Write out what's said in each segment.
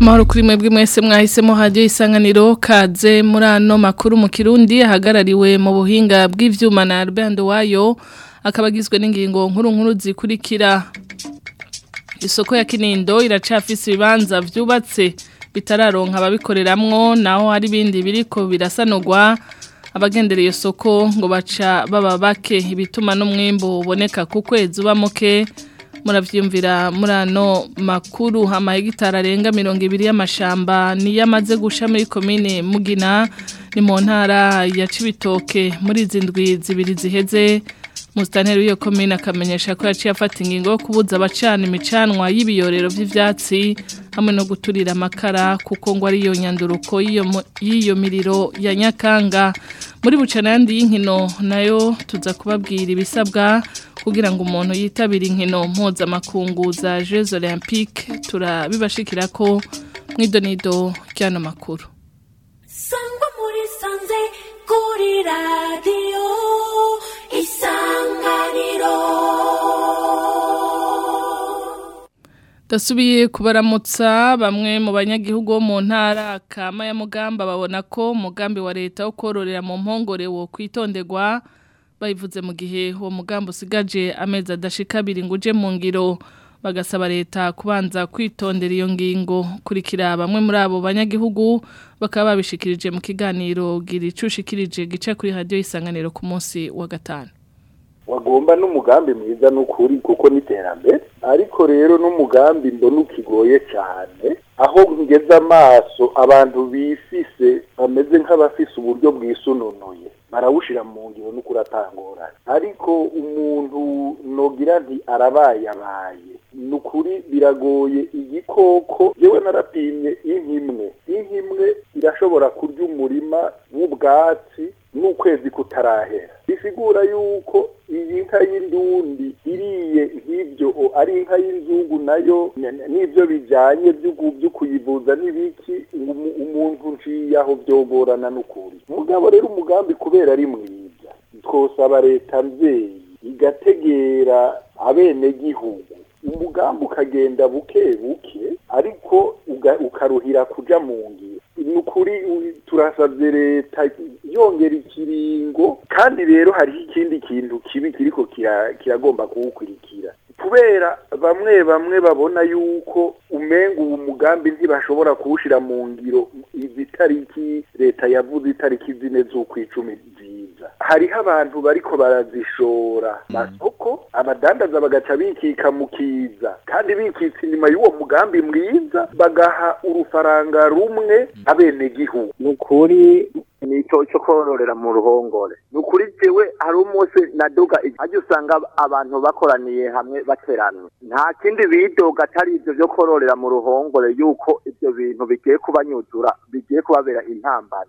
Mahoro kuri mwebwe mwese mwahisemo hajye isanganiro kaze muri ano makuru mu Kirundi ahagarariwe mu buhinga bw'ivyuma na Albert Wayo akabagizwe n'ingingo nkuru nkuru zikurikira Isoko ya Kinindo iracafise ibibanza vyubatse bitararonka ababikoreramwo naho hari bindi biriko birasanogwa abagendereye soko ngo baca baba bake bituma n'umwimbo uboneka ku kwezi uba muke murabyiyumvira muri ano makuru amahegitari arenga mirongo ibiri y'amashamba niyo amaze gusha muri komine mugina ni mu ntara ya cibitoke muri izi ndwi zibiri ziheze musitanteri w'iyo komine akamenyesha ko yaciye afata ingingo yo kubuza abacana imicanwa y'ibiyorero by'ibyatsi hamwe no guturira amakara kuko ngo ari iyo nyanduruko y'iyo miriro ya nyakanga muri bucanandi y'inkino nayo tuza kubabwira ibisabwa kugira ngo umuntu yitabire inkino mpuzamakungu za Jeux Olympique turabibashikira ko mwidonido ry'ano makuru sangwa muri sanze kuri radiyo isanganiro dasubiye kubaramutsa bamwe mu banyagihugu bo mu ntara kama ya mugamba babona ko umugambi wa leta wo kororera mu mpongore wo kwitonderwa bayivuze mu gihe uwo mugambi usigaje amezi adashika abiri ngo uje mu ngiro bagasaba leta kubanza kwitondera iyo ngingo kurikira bamwe muri abo banyagihugu bakaba babishikirije mu kiganiro gira icushikirije gice kuri hadiyo y'isanganiro ku munsi wa gatanu wagomba n'umugambi mwiza n'ukuri kuko n'iterambere ariko rero n'umugambi mbona ukigoye cyane aho ngeze amaso abantu bifise bameze nk'abafise uburyo bwisununuye barawushyira mu ngiro no kuratangura ariko umuntu nogira nti arabayabaye ni ukuri biragoye igikoko yewe narapimye inka imwe inka irashobora kurya umurima w'ubwatsi n'ukwezi kutarahera bisigura yuko iyi nka y'indundi iri ari inka y'inzungu nayo n'ibyo bijyanye byo kuyivuza n'ibiki umuntu ntiyaho byogorana n'ukuri mugabo rero umugambi kubera ari mwiza twosaba leta mbeyi igategera abenegihugu umugambi ukagenda buke buke ariko ukaruhira kujya mu ngiro ni ukuri turasabye leta yongera ikiringo kandi rero hariho ikindi kintu kibi kiriko kiragomba kuwukurikira kubera bamwe bamwe babona yuko umengo uwo mugambi ntibashobora kuwushyira mu ngiro izi tariki leta yavuze itariki zine z'ukwicumi nziza hariho abantu bariko barazishora mm. masoko abadandaza bagaca bikika mu kiza kandi bikitse inyuma y'uwo mugambi mwiza bagaha urufaranga rumwe mm. abenegihugu ni ukuri Ni cyo kororera mu ruhongore ni ukuri jewe hari umunsi naduga ajya usanga abantu bakoraniye hamwe bateranwe nta kindi bidoga atari ibyo byo kororera mu ruhongore yuko ibyo bintu bigiye kubanyuzura bigiye kubabera intambara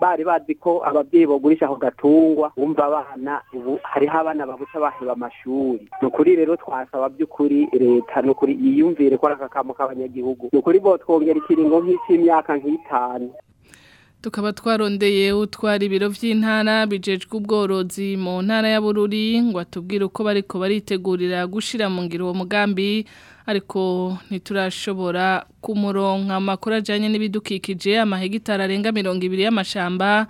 bari bazi ko ababyeyi bagurisha ako gatungwa bumva abana ubu hariho abana babuca baheba amashuri ni ukuri rero twasaba by'ukuri leta ni ukuri yiyumvire ko ari akakamo k'abanyagihugu ni ukuri bo twongera ikiringo nk'icy'imyaka nk'itanu tukaba twarondeye utwara ibiro by'intara bijejwe ubworozi mu ntara ya Bururi ngo atubwire uko bariko baritegurira gushira mu ngiro uwo mugambi ariko ntiturashobora kumuronka amakuru ajanye n'ibidukikije amahegitari arenga mirongo ibiri y'amashamba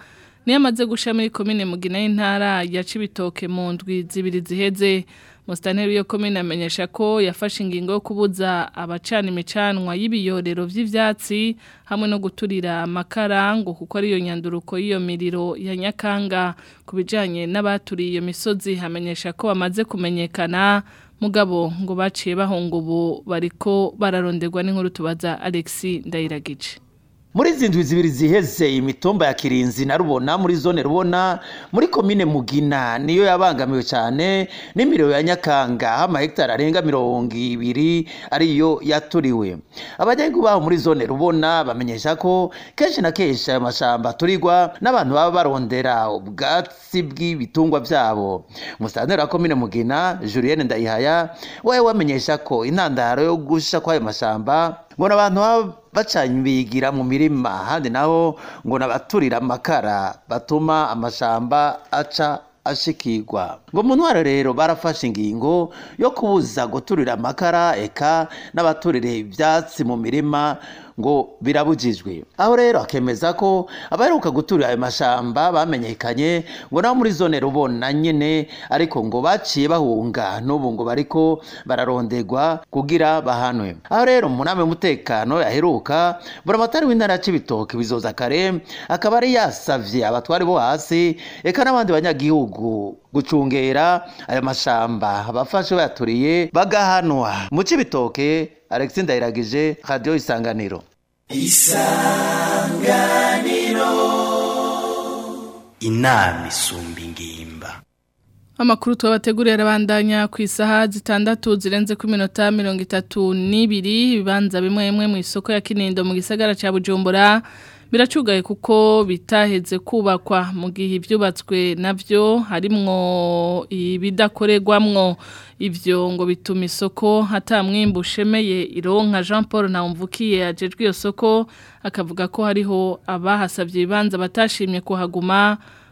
niyo amaze gusha muri komine mugina y'intara ya ibitoke mu ndwi zibiri ziheze Musitanteri yo komine amenyesha ko yafashe ingingo yo kubuza abacana imicanwa y'ibiyorero vy'ivyatsi hamwe no guturira amakarango kuko ariyo nyanduruko y'iyo miriro ya Nyakanga kubijanye n'abaturiye iyo misozi hamenyesha ko bamaze kumenyekana mugabo ngo baciye bahunga ubu bariko bararonderwa n'inkuru tubaza Alexis Ndayiragije muri izi ndwi zibiri ziheze imitumba ya kirinzi na rubona muri zone rubona muri komine mugina niyo yabangamiwe cyane n'imiriro ya nyakanga aho amahegitari arenga mirongo ibiri ariyo yaturiwe abanyagihugu baho muri zone rubona bamenyesha ko kenshi na kenshi aya mashyamba aturigwa n'abantu baba barondera ubwatsi bw'ibitungwa byabo umusanzwe wa komine mugina juriyene ndayihaya we wamenyesha ko intandaro yo gusha kw'ayo mashyamba mbona abantu baba bacanye bigira mu mirima ahandi naho ngo nabaturira amakara batuma amashamba aca ashikirwa ngo mu ntwaro rero barafashe ingingo yo kubuza guturira amakara eka n'abaturire ibyatsi mu mirima ngo birabujijwe aho rero akemeza ko abaheruka gutura ayo mashyamba bamenyekanye ngo nabo muri zone rubona nyine ariko ngo baciye bahunga n'ubu ngo bariko bararondegwa kugira bahanwe aho rero umunama w'umutekano yaheruka buramatari w'intara ya bizoza kare akaba ari yasabye abatwari bo hasi eka n'abandi banyagihugu gucungera ayo mashyamba abafashe bayaturiye bagahanwa mu cibitoke alexi ndayiragije radiyo isanganiro isanganiro inama isumba ingimba amakuru tubabateguriye arabandanya ku isaha zitandatu zirenze ku minota mirongo itatu n'ibiri ibibanza bimwe bimwe mu isoko ya kinindo mu gisagara cya bujumbura biracugaye kuko bitaheze kubakwa mu gihe ibyubatswe nabyo harimwo ibidakorerwamwo ibyo ngo bituma isoko hatamwimba ushemeye ironka Jean Paul Ntawumvukiye ajejwe iyo soko akavuga ko hariho abahasabye ibibanza batashimye kuhaguma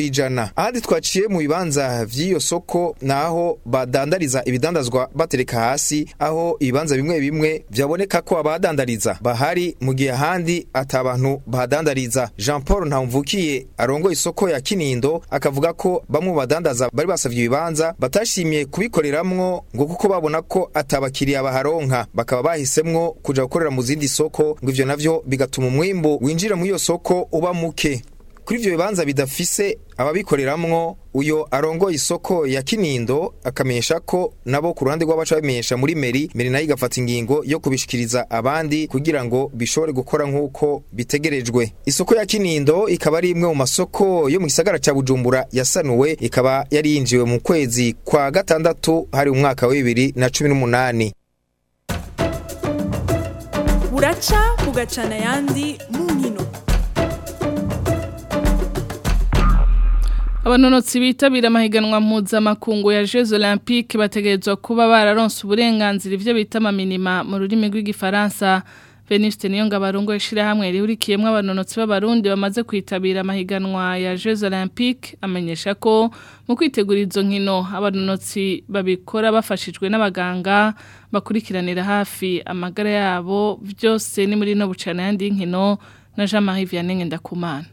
ijana ahandi twaciye mu bibanza vy'iyo soko naho badandariza ibidandazwa batereka hasi aho ibibanza bimwe bimwe vyaboneka ko abadandariza badandariza bahari mu gihe ahandi abantu bahadandariza Jean Paul Ntamvukiye arongoye isoko ya Kinindo akavuga ko bamwe badandaza bari basabye ibibanza batashimiye kubikoreramwo ngo kuko babona ko atabakiriya baharonka bakaba bahisemwo kuja gukorera mu zindi soko ngo ivyo navyo bigatuma umwimbu winjira mu iyo soko uba muke kuri ibyo bibanza bidafise ababikoreramwo uyo arongoye isoko ya Kinindo akamenyesha ko nabo ku ruhande rw'abaca babimenyesha muri meri meri nayo igafata ingingo yo kubishikiriza abandi kugira ngo bishobore gukora nk'uko bitegerejwe isoko ya Kinindo ikaba ari imwe mu masoko yo mu gisagara cya Bujumbura yasanuwe ikaba yarinjiwe mu kwezi kwa gatandatu hari umwaka wa bibiri na cumi n'umunani buraca kugacana yandi mu abanonotsi bitabira amahiganwa mpuzamakungu ya Jeux Olympique bategerezwa kuba bararonse uburenganzira ivyo bitama amaminima mu rurimi rw'igifaransa Veniste niyo ngabarongo ishirahamwe rihurikiyemwe abanonotsi b'abarundi bamaze kwitabira amahiganwa ya Jeux Olympique amenyesha ko mu kwitegura izo nkino abanonotsi babikora bafashijwe n'abaganga bakurikiranira hafi amagara yabo byose ni muri no bucana yandi nkino na Jean-Marie Vianney Ndakumana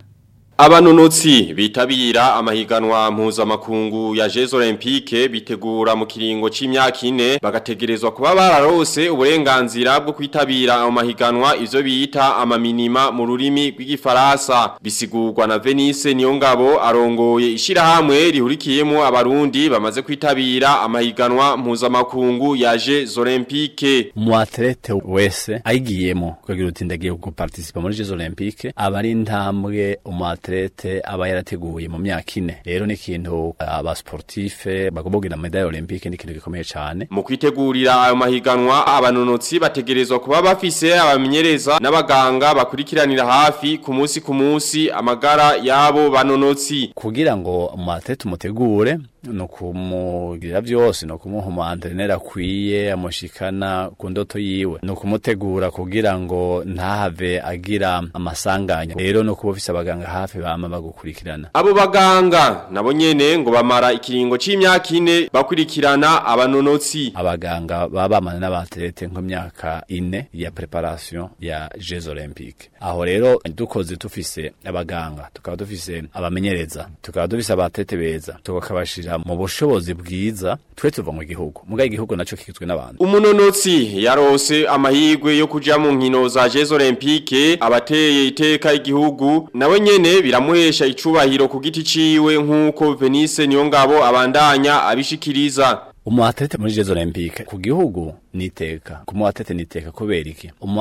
abanonotsi bitabira amahiganwa mpuzamakungu ya Jeux Olympique bitegura mu kiringo cy'imyaka ine bagategerezwa kuba bararose uburenganzira bwo kwitabira amahiganwa ivyo bita amaminima mu rurimi rw'igifaransa bisigurwa na Venice Niyongabo arongoye ishirahamwe rihurikiyemo abarundi bamaze kwitabira amahiganwa mpuzamakungu ya Jeux Olympique mu athlete wese ayigiyemo kugira uti ndagiye guparticiper muri Jeux Olympique abari intambwe umu atlete aba yarateguye mu myaka ine rero ni ikintu eh, abasportife bagomba kugira medaille olympique ni ikintu gikomeye cyane mu kwitegurira ayo mahiganwa abanonotsi bategerezwa kuba bafise abamenyereza n'abaganga bakurikiranira hafi ku munsi ku munsi amagara yabo banonotsi kugira ngo mu atlete umutegure no kumugira byose no ukumuha antreneri akwiye amushikana ku ndoto yiwe no kumutegura kugira ngo ntahave agira amasanganya rero no ukuba ufite abaganga hafi bama bagukurikirana abo baganga nabo nyene ngo bamara ikiringo cy’imyaka ine bakurikirana abanonotsi abaganga baba bamana n'abaterete nk'imyaka ine ya preparation ya Jeux Olympiques aho rero dukoze tufise abaganga tukaba dufise abamenyereza tukaba dufise beza tukabashira kuja mu bushobozi bwiza twe tuva mu gihugu muga igihugu naco kigizwe n'abantu umunonotsi yarose amahirwe yo kuja mu nkino za Jeux Olympiques abateye iteka igihugu nawe nyene biramuhesha icubahiro ku giti ciwe nkuko Venice Niyongabo abandanya abishikiriza umu muri Jeux Olympiques ku gihugu n'iteka ku n'iteka kubera iki umu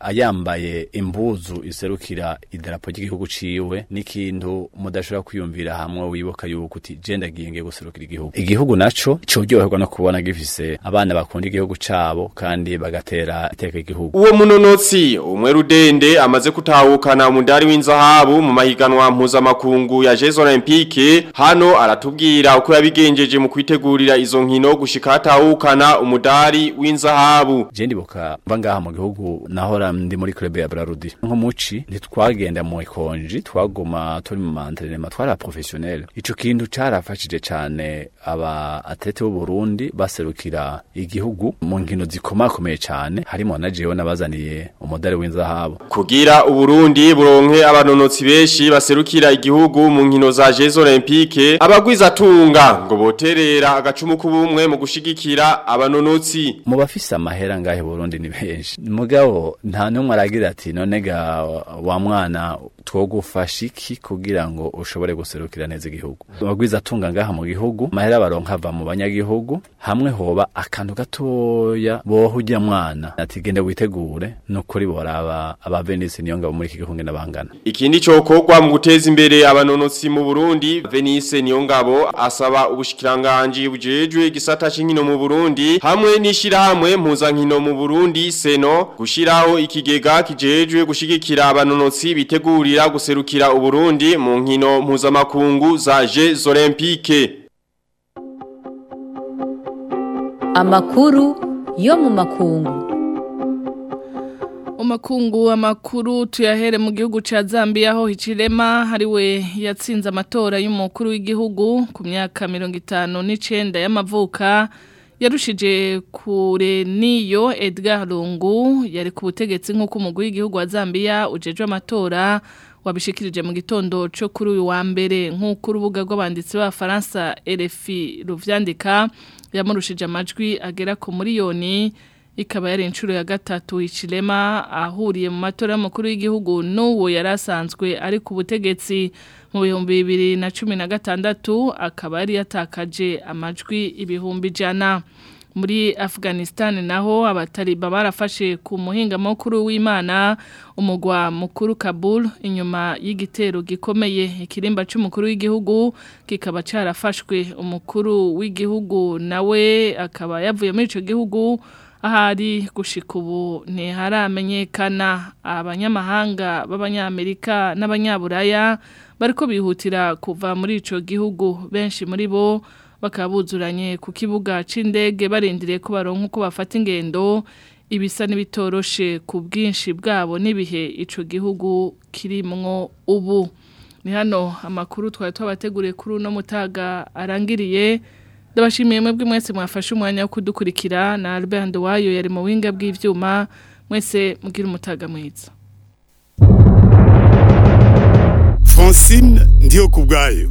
ayambaye imbuzu iserukira idarapo ry'igihugu ciwe n'ikintu mudashobora kwiyumvira hamwe wibuka yuko uti je ndagiye ngiye guserukira igihugu igihugu naco coryoherwa no kubona gifise abana bakunda igihugu cabo kandi bagatera iteka igihugu uwo munonotsi umwe rudende amaze kutahukana umudari w'inzahabu mu mahiganwa mpuzamakungu ya Jeux Olympique hano aratubwira uko yabigenjeje mu kwitegurira izo nkino gushika atahukana umudari umudari w'inzahabu jendi boka vangaha mu gihugu nahora ndi muri club ya Brarudi nko muci ntitwagenda mu ikonji twaguma turi mu entraînement twara professionnel ico kintu carafashije cyane aba atete b'u Burundi baserukira igihugu mu nkino zikomakomeye cyane harimo na jewe nabazaniye umudari w'inzahabu kugira uburundi buronke abanonotsi benshi baserukira igihugu mu nkino za Jeux Olympiques abagwiza tunga ngo boterera agacumu kubumwe mu gushigikira abanonotsi munsi mu bafise amahera ngahe Burundi ni benshi mugabo nta numwe aragira ati none ga wa mwana twogufasha iki kugira ngo ushobore guserukira neza igihugu abagwiza atunga ngaha mu gihugu amahera baronka ava mu banyagihugu hamwe hoba akantu gatoya boho ujya mwana ati gende witegure nukuri boraba abavenisi niyo ngabo muri iki gihugu n'abangana ikindi cokogwa mu guteza imbere abanonotsi mu Burundi Venise niyo ngabo asaba ubushikiranganje bujejwe gisata c'inkino mu Burundi hamwe nishyirahamwe mpuzankino mu Burundi Seno gushyiraho ikigega kijejwe gushigikira abanonotsi biteguriye bitabira guserukira uburundi mu nkino mpuzamakungu za jeux olympique amakuru yo mu makungu Umakungu amakuru tuyahere mu gihugu ca Zambia ho Hichilema hariwe yatsinze amatora y'umukuru w'igihugu ku myaka 59 y'amavuka yarushije kure niyo Edgar Lungu yari ku butegetsi nk'uko umugwi w'igihugu wa Zambia ujejwe amatora wabishikirije mu gitondo cyo kuri uyu wa mbere nk'uko urubuga rw'abanditsi b'abafaransa RFI ruvyandika yamurushije amajwi agera ku miliyoni ikaba yari inshuro ya gatatu ikirema ahuriye mu matora y'umukuru y’igihugu n'uwo yari asanzwe ari ku butegetsi mu bihumbi bibiri na cumi na gatandatu akaba yari yatakaje amajwi ibihumbi ijana muri Afghanistan naho abatariba barafashe ku muhinga mukuru w'Imana umugwa mukuru Kabul inyuma y'igitero gikomeye ikirimba cy'umukuru w'igihugu kikaba cyarafashwe umukuru w'igihugu nawe akaba yavuye muri icyo gihugu ahari gushika ubu ntiharamenyekana abanyamahanga b'abanyamerika n'abanyaburaya bariko bihutira kuva muri ico gihugu benshi muri bo bakabuzuranye ku kibuga c'indege barindiriye ko baronka uko bafata ingendo ibisa n'ibitoroshe ku bwinshi bwabo n'ibihe ico gihugu kirimwo ubu ni hano amakuru twari twabateguriye kuri uno mutaga arangiriye ndabashimiye mwebwe mwese mwafashe umwanya wo kudukurikira na Albert Ndowayo yari mu winga bw'ivyuma mwese mugira umutaga mwiza Francine ndiyo kubwayo